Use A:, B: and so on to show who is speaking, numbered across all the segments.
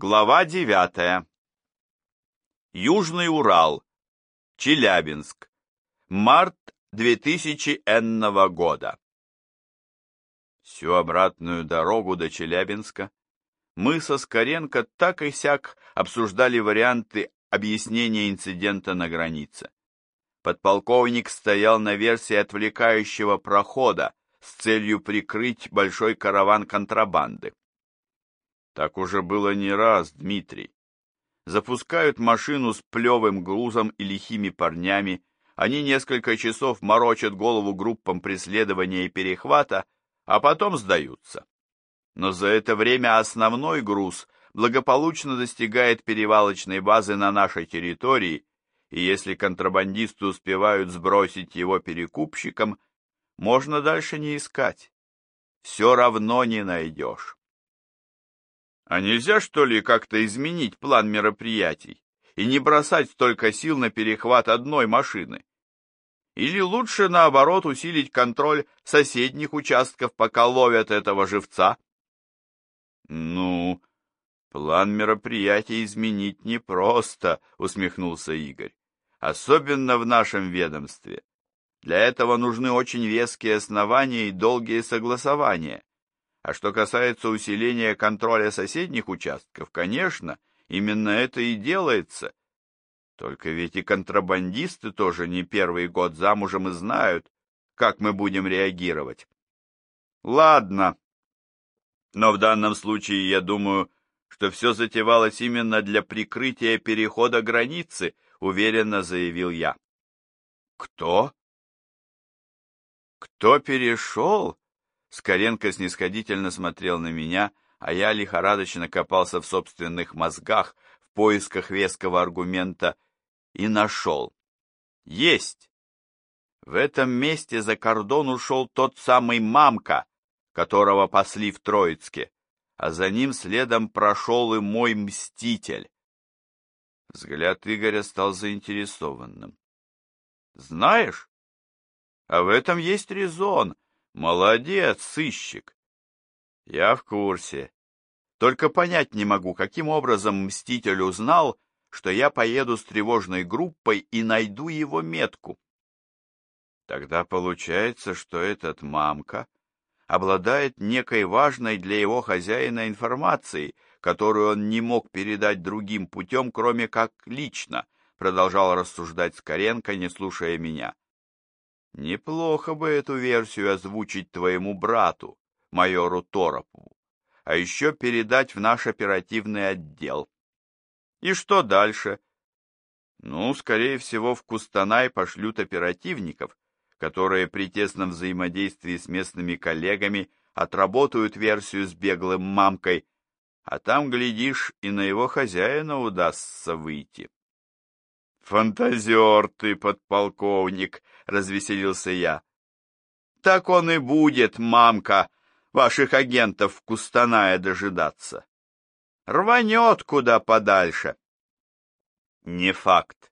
A: Глава девятая. Южный Урал. Челябинск. Март 2000 энного года. Всю обратную дорогу до Челябинска мы со Скоренко так и сяк обсуждали варианты объяснения инцидента на границе. Подполковник стоял на версии отвлекающего прохода с целью прикрыть большой караван контрабанды. Так уже было не раз, Дмитрий. Запускают машину с плевым грузом и лихими парнями, они несколько часов морочат голову группам преследования и перехвата, а потом сдаются. Но за это время основной груз благополучно достигает перевалочной базы на нашей территории, и если контрабандисты успевают сбросить его перекупщикам, можно дальше не искать. Все равно не найдешь. А нельзя, что ли, как-то изменить план мероприятий и не бросать столько сил на перехват одной машины? Или лучше, наоборот, усилить контроль соседних участков, пока ловят этого живца? Ну, план мероприятий изменить непросто, усмехнулся Игорь. Особенно в нашем ведомстве. Для этого нужны очень веские основания и долгие согласования. А что касается усиления контроля соседних участков, конечно, именно это и делается. Только ведь и контрабандисты тоже не первый год замужем и знают, как мы будем реагировать. Ладно. Но в данном случае я думаю, что все затевалось именно для прикрытия перехода границы, уверенно заявил я. Кто? Кто перешел? Скоренко снисходительно смотрел на меня, а я лихорадочно копался в собственных мозгах в поисках веского аргумента и нашел. Есть! В этом месте за кордон ушел тот самый мамка, которого пасли в Троицке, а за ним следом прошел и мой мститель. Взгляд Игоря стал заинтересованным. «Знаешь, а в этом есть резон», Молодец, сыщик. Я в курсе. Только понять не могу, каким образом Мститель узнал, что я поеду с тревожной группой и найду его метку. Тогда получается, что этот мамка обладает некой важной для его хозяина информацией, которую он не мог передать другим путем, кроме как лично, продолжал рассуждать Скоренко, не слушая меня. Неплохо бы эту версию озвучить твоему брату, майору Торопову, а еще передать в наш оперативный отдел. И что дальше? Ну, скорее всего, в Кустанай пошлют оперативников, которые при тесном взаимодействии с местными коллегами отработают версию с беглым мамкой, а там, глядишь, и на его хозяина удастся выйти. «Фантазер ты, подполковник!» — развеселился я. «Так он и будет, мамка, ваших агентов в Кустанае дожидаться. Рванет куда подальше». «Не факт».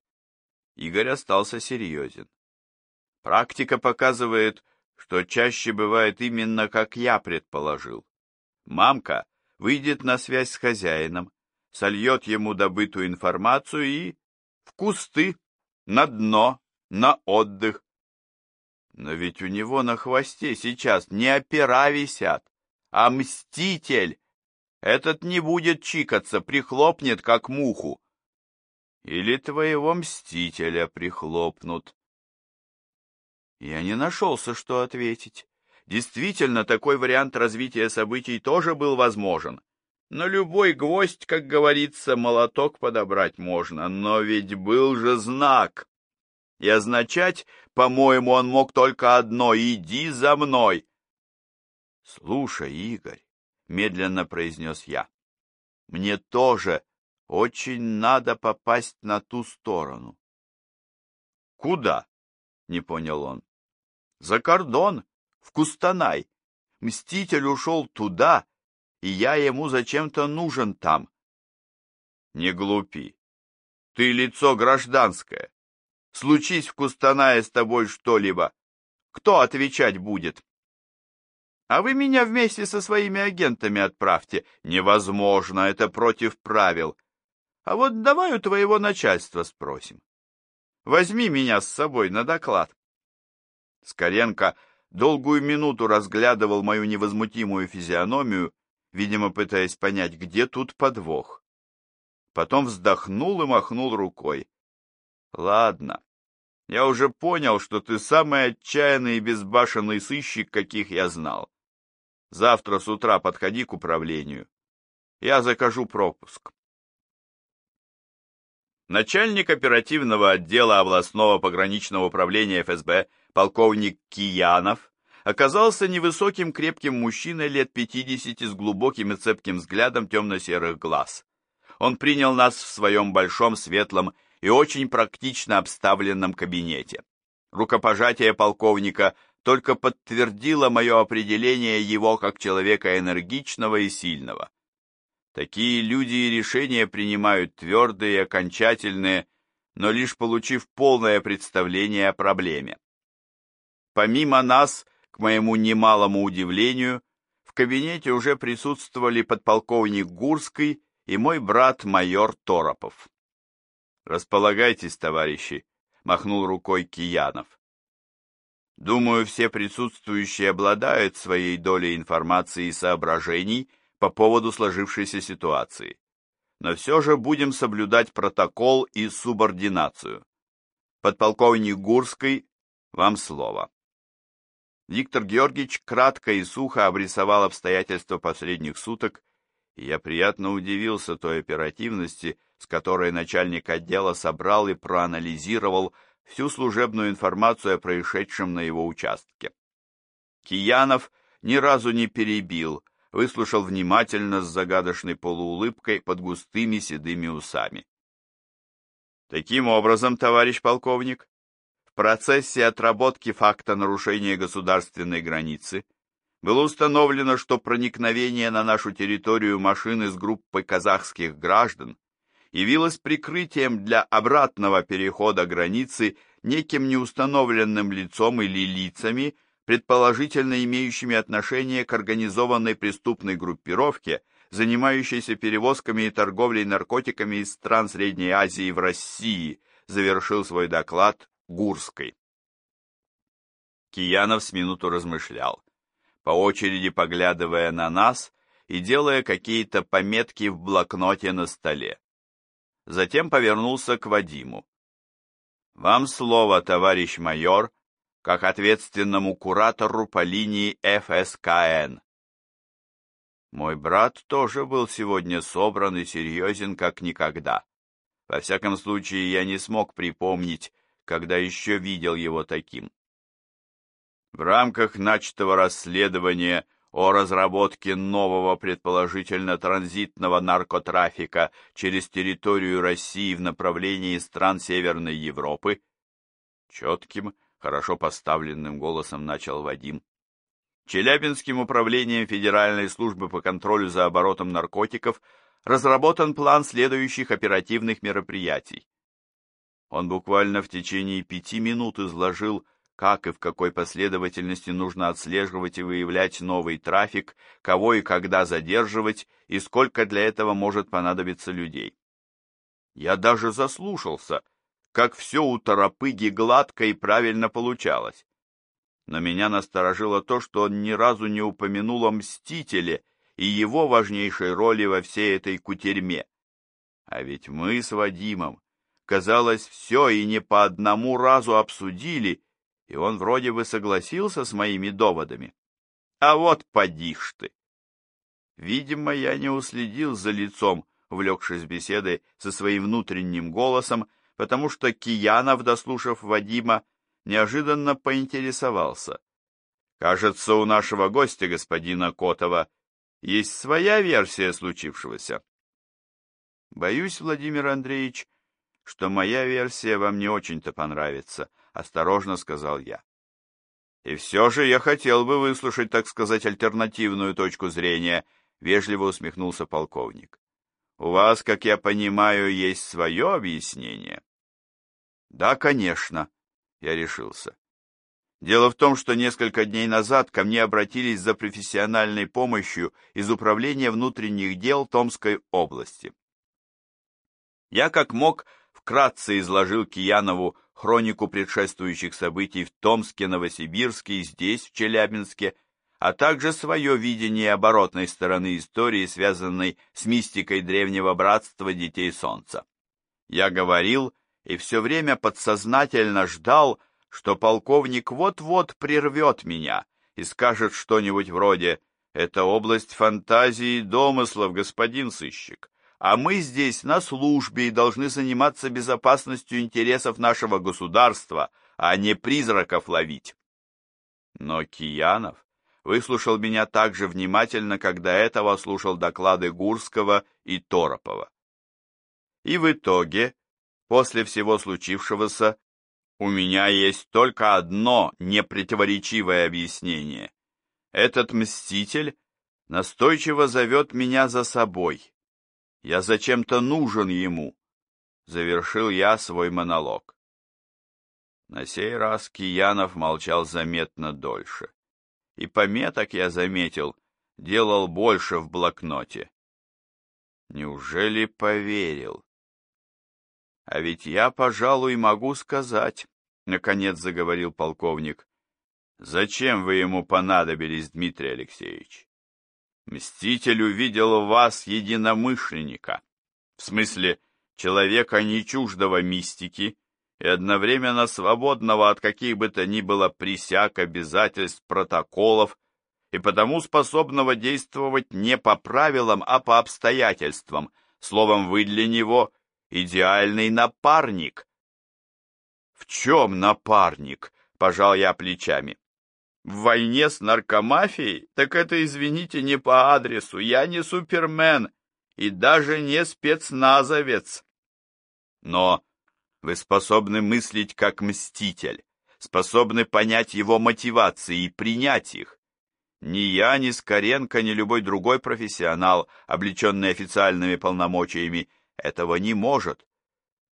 A: Игорь остался серьезен. Практика показывает, что чаще бывает именно как я предположил. Мамка выйдет на связь с хозяином, сольет ему добытую информацию и в кусты, на дно, на отдых. Но ведь у него на хвосте сейчас не опера висят, а мститель. Этот не будет чикаться, прихлопнет, как муху. Или твоего мстителя прихлопнут. Я не нашелся, что ответить. Действительно, такой вариант развития событий тоже был возможен. На любой гвоздь, как говорится, молоток подобрать можно, но ведь был же знак. И означать, по-моему, он мог только одно — иди за мной. Слушай, Игорь, — медленно произнес я, — мне тоже очень надо попасть на ту сторону. Куда? — не понял он. За кордон, в Кустанай. Мститель ушел туда, и я ему зачем-то нужен там. Не глупи. Ты лицо гражданское. Случись в Кустанае с тобой что-либо, кто отвечать будет? А вы меня вместе со своими агентами отправьте. Невозможно, это против правил. А вот давай у твоего начальства спросим. Возьми меня с собой на доклад. Скоренко долгую минуту разглядывал мою невозмутимую физиономию, видимо, пытаясь понять, где тут подвох. Потом вздохнул и махнул рукой. Ладно, я уже понял, что ты самый отчаянный и безбашенный сыщик, каких я знал. Завтра с утра подходи к управлению. Я закажу пропуск. Начальник оперативного отдела областного пограничного управления ФСБ полковник Киянов оказался невысоким крепким мужчиной лет 50 с глубоким и цепким взглядом темно-серых глаз. Он принял нас в своем большом, светлом и очень практично обставленном кабинете. Рукопожатие полковника только подтвердило мое определение его как человека энергичного и сильного. Такие люди и решения принимают твердые окончательные, но лишь получив полное представление о проблеме. Помимо нас, к моему немалому удивлению, в кабинете уже присутствовали подполковник Гурский и мой брат майор Торопов. «Располагайтесь, товарищи», — махнул рукой Киянов. Думаю, все присутствующие обладают своей долей информации и соображений по поводу сложившейся ситуации. Но все же будем соблюдать протокол и субординацию. Подполковник Гурский, вам слово. Виктор Георгиевич кратко и сухо обрисовал обстоятельства последних суток, и я приятно удивился той оперативности, с которой начальник отдела собрал и проанализировал всю служебную информацию о происшедшем на его участке. Киянов ни разу не перебил, выслушал внимательно с загадочной полуулыбкой под густыми седыми усами. Таким образом, товарищ полковник, в процессе отработки факта нарушения государственной границы было установлено, что проникновение на нашу территорию машины с группой казахских граждан явилось прикрытием для обратного перехода границы неким неустановленным лицом или лицами, предположительно имеющими отношение к организованной преступной группировке, занимающейся перевозками и торговлей наркотиками из стран Средней Азии в России, завершил свой доклад Гурской. Киянов с минуту размышлял, по очереди поглядывая на нас и делая какие-то пометки в блокноте на столе затем повернулся к Вадиму. «Вам слово, товарищ майор, как ответственному куратору по линии ФСКН». Мой брат тоже был сегодня собран и серьезен, как никогда. Во всяком случае, я не смог припомнить, когда еще видел его таким. В рамках начатого расследования о разработке нового предположительно транзитного наркотрафика через территорию России в направлении стран Северной Европы, четким, хорошо поставленным голосом начал Вадим. Челябинским управлением Федеральной службы по контролю за оборотом наркотиков разработан план следующих оперативных мероприятий. Он буквально в течение пяти минут изложил как и в какой последовательности нужно отслеживать и выявлять новый трафик, кого и когда задерживать, и сколько для этого может понадобиться людей. Я даже заслушался, как все у торопыги гладко и правильно получалось. Но меня насторожило то, что он ни разу не упомянул о Мстителе и его важнейшей роли во всей этой кутерьме. А ведь мы с Вадимом, казалось, все и не по одному разу обсудили, и он вроде бы согласился с моими доводами. А вот поди ж ты! Видимо, я не уследил за лицом, увлекшись беседой со своим внутренним голосом, потому что Киянов, дослушав Вадима, неожиданно поинтересовался. «Кажется, у нашего гостя, господина Котова, есть своя версия случившегося». «Боюсь, Владимир Андреевич, что моя версия вам не очень-то понравится», осторожно сказал я. И все же я хотел бы выслушать, так сказать, альтернативную точку зрения, вежливо усмехнулся полковник. У вас, как я понимаю, есть свое объяснение? Да, конечно, я решился. Дело в том, что несколько дней назад ко мне обратились за профессиональной помощью из Управления внутренних дел Томской области. Я как мог вкратце изложил Киянову хронику предшествующих событий в Томске, Новосибирске и здесь, в Челябинске, а также свое видение оборотной стороны истории, связанной с мистикой древнего братства Детей Солнца. Я говорил и все время подсознательно ждал, что полковник вот-вот прервет меня и скажет что-нибудь вроде «Это область фантазии и домыслов, господин сыщик, а мы здесь на службе и должны заниматься безопасностью интересов нашего государства, а не призраков ловить». Но Киянов выслушал меня так же внимательно, до этого слушал доклады Гурского и Торопова. И в итоге, после всего случившегося, у меня есть только одно непротиворечивое объяснение. Этот мститель настойчиво зовет меня за собой. Я зачем-то нужен ему. Завершил я свой монолог. На сей раз Киянов молчал заметно дольше. И пометок, я заметил, делал больше в блокноте. Неужели поверил? А ведь я, пожалуй, могу сказать, — наконец заговорил полковник. Зачем вы ему понадобились, Дмитрий Алексеевич? Мститель увидел в вас единомышленника, в смысле человека не чуждого мистики и одновременно свободного от каких бы то ни было присяг, обязательств, протоколов, и потому способного действовать не по правилам, а по обстоятельствам. Словом, вы для него идеальный напарник. В чем напарник? Пожал я плечами. В войне с наркомафией? Так это, извините, не по адресу. Я не супермен и даже не спецназовец. Но вы способны мыслить как мститель, способны понять его мотивации и принять их. Ни я, ни Скоренко, ни любой другой профессионал, облеченный официальными полномочиями, этого не может.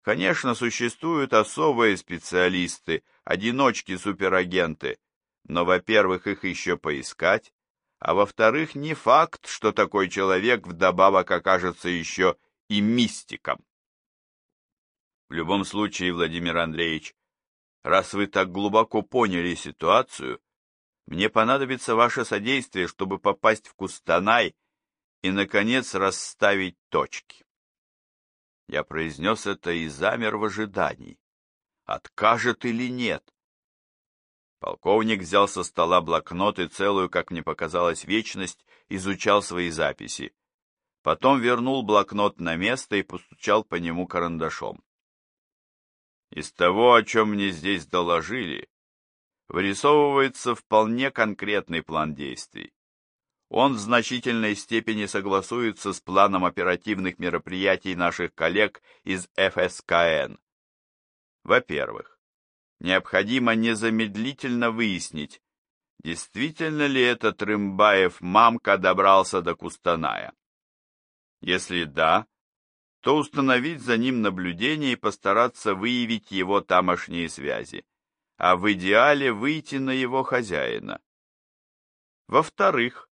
A: Конечно, существуют особые специалисты, одиночки-суперагенты, но, во-первых, их еще поискать, а во-вторых, не факт, что такой человек вдобавок окажется еще и мистиком. В любом случае, Владимир Андреевич, раз вы так глубоко поняли ситуацию, мне понадобится ваше содействие, чтобы попасть в Кустанай и, наконец, расставить точки. Я произнес это и замер в ожидании. Откажет или нет? Полковник взял со стола блокнот и целую, как мне показалось, вечность изучал свои записи. Потом вернул блокнот на место и постучал по нему карандашом. Из того, о чем мне здесь доложили, вырисовывается вполне конкретный план действий он в значительной степени согласуется с планом оперативных мероприятий наших коллег из ФСКН. Во-первых, необходимо незамедлительно выяснить, действительно ли этот Рымбаев мамка добрался до Кустаная. Если да, то установить за ним наблюдение и постараться выявить его тамошние связи, а в идеале выйти на его хозяина. Во-вторых,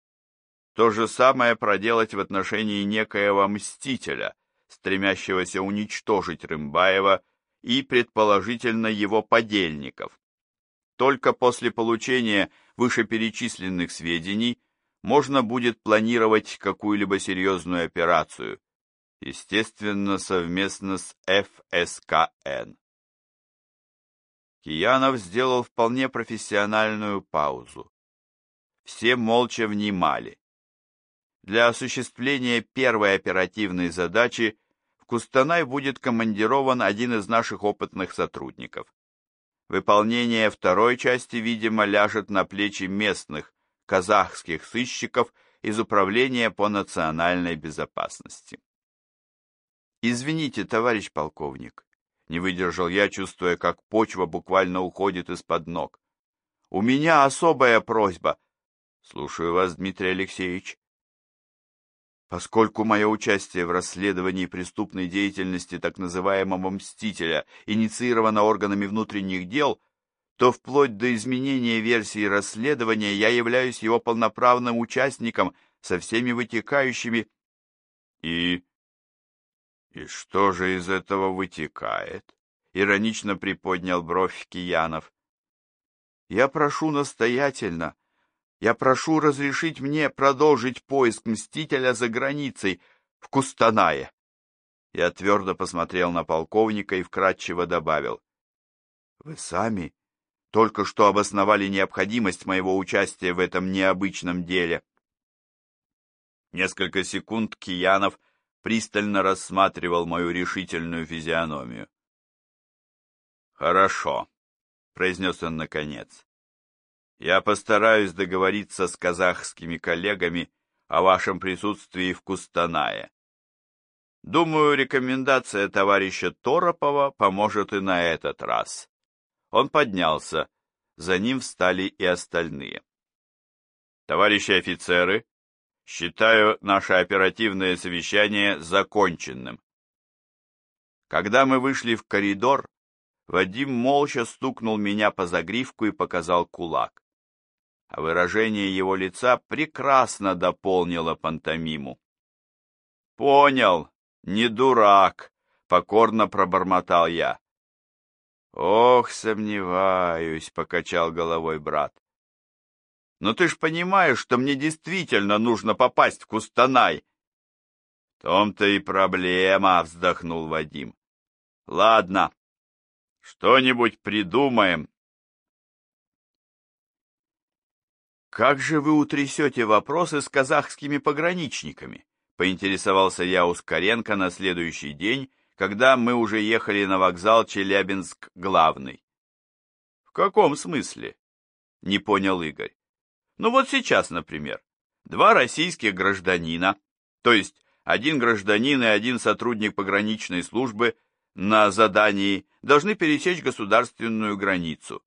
A: то же самое проделать в отношении некоего мстителя, стремящегося уничтожить Рымбаева и, предположительно, его подельников. Только после получения вышеперечисленных сведений можно будет планировать какую-либо серьезную операцию, естественно, совместно с ФСКН. Киянов сделал вполне профессиональную паузу. Все молча внимали. Для осуществления первой оперативной задачи в Кустанай будет командирован один из наших опытных сотрудников. Выполнение второй части, видимо, ляжет на плечи местных казахских сыщиков из Управления по национальной безопасности. «Извините, товарищ полковник», — не выдержал я, чувствуя, как почва буквально уходит из-под ног. «У меня особая просьба». «Слушаю вас, Дмитрий Алексеевич». Поскольку мое участие в расследовании преступной деятельности так называемого «мстителя» инициировано органами внутренних дел, то вплоть до изменения версии расследования я являюсь его полноправным участником со всеми вытекающими... И... И что же из этого вытекает? Иронично приподнял бровь Киянов. Я прошу настоятельно, я прошу разрешить мне продолжить поиск Мстителя за границей, в Кустанае. Я твердо посмотрел на полковника и вкратчиво добавил. Вы сами только что обосновали необходимость моего участия в этом необычном деле. Несколько секунд Киянов пристально рассматривал мою решительную физиономию. «Хорошо», — произнес он наконец. «Я постараюсь договориться с казахскими коллегами о вашем присутствии в Кустанае. Думаю, рекомендация товарища Торопова поможет и на этот раз. Он поднялся. За ним встали и остальные. Товарищи офицеры, считаю наше оперативное совещание законченным. Когда мы вышли в коридор, Вадим молча стукнул меня по загривку и показал кулак. А выражение его лица прекрасно дополнило пантомиму. «Понял, не дурак», — покорно пробормотал я. «Ох, сомневаюсь», — покачал головой брат. «Но ты ж понимаешь, что мне действительно нужно попасть в Кустанай». «В том-то и проблема», — вздохнул Вадим. «Ладно, что-нибудь придумаем». «Как же вы утрясете вопросы с казахскими пограничниками?» — поинтересовался я у Скоренко на следующий день, когда мы уже ехали на вокзал Челябинск-главный. В каком смысле? Не понял Игорь. Ну вот сейчас, например, два российских гражданина, то есть один гражданин и один сотрудник пограничной службы на задании должны пересечь государственную границу.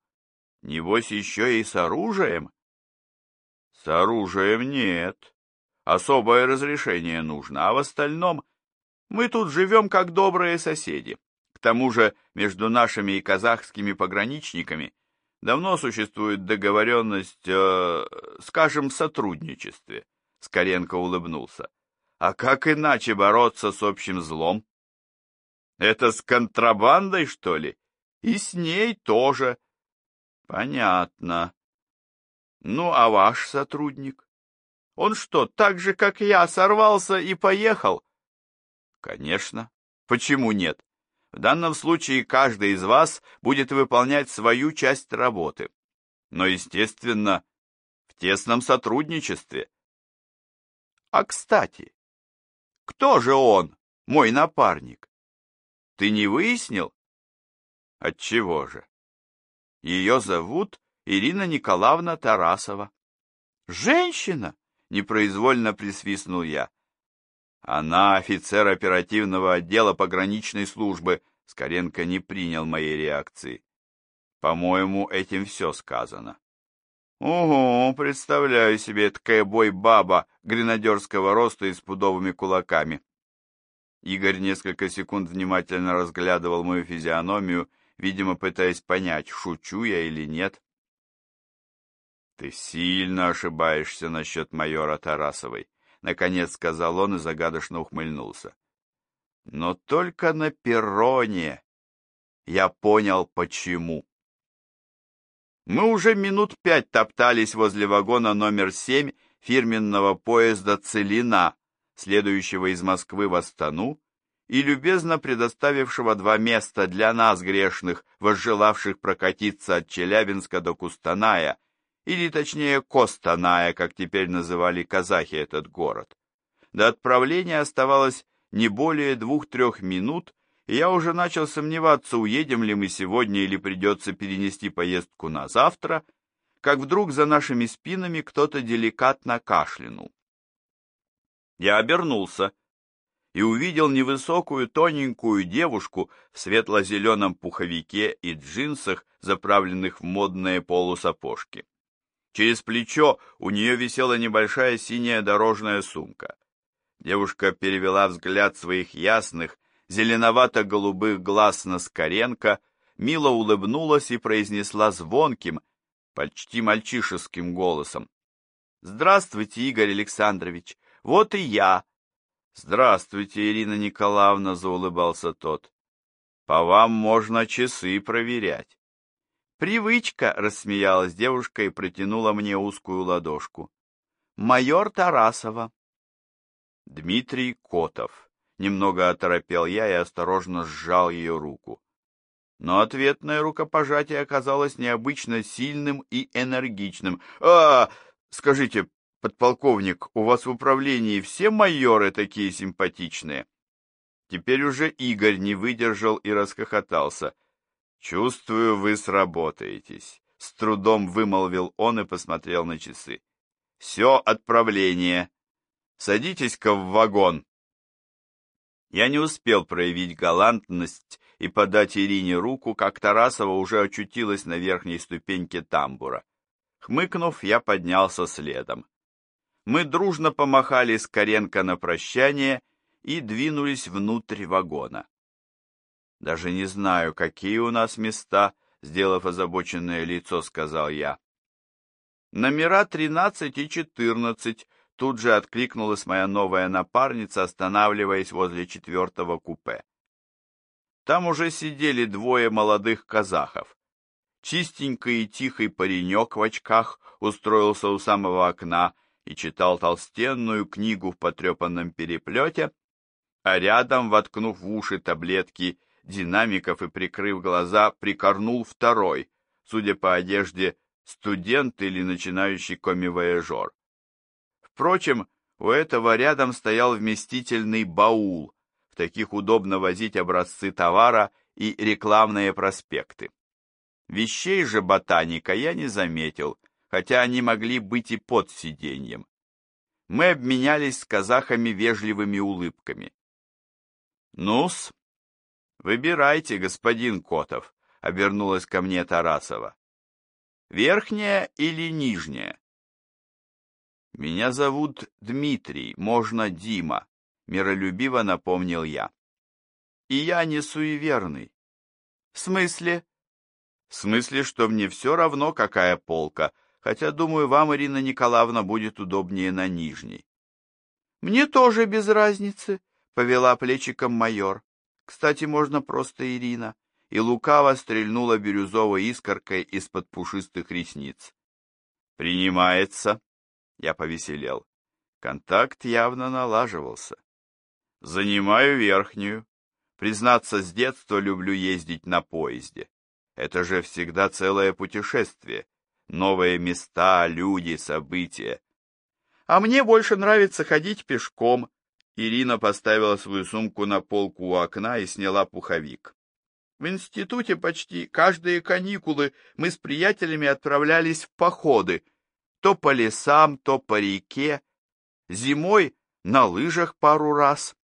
A: Небось еще и с оружием? С оружием нет. Особое разрешение нужно, а в остальном мы тут живем как добрые соседи. К тому же между нашими и казахскими пограничниками давно существует договоренность, э, скажем, сотрудничестве. Скоренко улыбнулся. А как иначе бороться с общим злом? Это с контрабандой, что ли? И с ней тоже. Понятно. Ну, а ваш сотрудник? Он что, так же, как я, сорвался и поехал? Конечно. Почему нет? В данном случае каждый из вас будет выполнять свою часть работы. Но, естественно, в тесном сотрудничестве. А кстати, кто же он, мой напарник? Ты не выяснил? Отчего же? Ее зовут Ирина Николаевна Тарасова. Женщина? Непроизвольно присвистнул я. Она офицер оперативного отдела пограничной службы. Скоренко не принял моей реакции. По-моему, этим все сказано. Ого, представляю себе такая бой-баба гренадерского роста и с пудовыми кулаками. Игорь несколько секунд внимательно разглядывал мою физиономию, видимо, пытаясь понять, шучу я или нет. Ты сильно ошибаешься насчет майора Тарасовой. Наконец сказал он и загадочно ухмыльнулся. Но только на перроне я понял, почему. Мы уже минут пять топтались возле вагона номер семь фирменного поезда «Целина», следующего из Москвы в Астану, и любезно предоставившего два места для нас, грешных, возжелавших прокатиться от Челябинска до Кустаная, или точнее Костаная, как теперь называли казахи этот город. До отправления оставалось не более двух-трех минут, и я уже начал сомневаться, уедем ли мы сегодня или придется перенести поездку на завтра, как вдруг за нашими спинами кто-то деликатно кашлянул. Я обернулся и увидел невысокую тоненькую девушку в светло-зеленом пуховике и джинсах, заправленных в модные полусапожки. Через плечо у нее висела небольшая синяя дорожная сумка. Девушка перевела взгляд своих ясных, зеленовато-голубых глаз на Скоренко, мило улыбнулась и произнесла звонким, почти мальчишеским голосом. «Здравствуйте, Игорь Александрович, вот и я!» «Здравствуйте, Ирина Николаевна», — заулыбался тот. «По вам можно часы проверять». «Привычка», — рассмеялась девушка и протянула мне узкую ладошку. «Майор Тарасова». Дмитрий Котов. Немного оторопел я и осторожно сжал ее руку. Но ответное рукопожатие оказалось необычно сильным и энергичным. «А, скажите, подполковник, у вас в управлении все майоры такие симпатичные?» Теперь уже Игорь не выдержал и расхохотался. «Чувствую, вы сработаетесь», — с трудом вымолвил он и посмотрел на часы. «Все отправление. Садитесь-ка в вагон». Я не успел проявить галантность и подать Ирине руку, как Тарасова уже очутилась на верхней ступеньке тамбура. Хмыкнув, я поднялся следом. Мы дружно помахали Скоренко на прощание и двинулись внутрь вагона. «Даже не знаю, какие у нас места», — сделав озабоченное лицо, сказал я. «Номера тринадцать и четырнадцать», — тут же откликнулась моя новая напарница, останавливаясь возле четвертого купе. Там уже сидели двое молодых казахов. Чистенький и тихий паренек в очках устроился у самого окна и читал толстенную книгу в потрепанном переплете, а рядом, воткнув в уши таблетки динамиков и прикрыв глаза, прикорнул второй, судя по одежде, студент или начинающий комивояжер. Впрочем, у этого рядом стоял вместительный баул, таких удобно возить образцы товара и рекламные проспекты. Вещей же ботаника я не заметил, хотя они могли быть и под сиденьем. Мы обменялись с казахами вежливыми улыбками. «Ну-с, выбирайте, господин Котов», — обернулась ко мне Тарасова. «Верхняя или нижняя?» «Меня зовут Дмитрий, можно Дима», миролюбиво напомнил я. И я не суеверный. В смысле? В смысле, что мне все равно, какая полка, хотя, думаю, вам, Ирина Николаевна, будет удобнее на нижней. Мне тоже без разницы, повела плечиком майор. Кстати, можно просто Ирина. И лукаво стрельнула бирюзовой искоркой из-под пушистых ресниц. «Принимается!» Я повеселел. Контакт явно налаживался. Занимаю верхнюю. Признаться, с детства люблю ездить на поезде. Это же всегда целое путешествие. Новые места, люди, события. А мне больше нравится ходить пешком. Ирина поставила свою сумку на полку у окна и сняла пуховик. В институте почти каждые каникулы мы с приятелями отправлялись в походы. То по лесам, то по реке. Зимой на лыжах пару раз.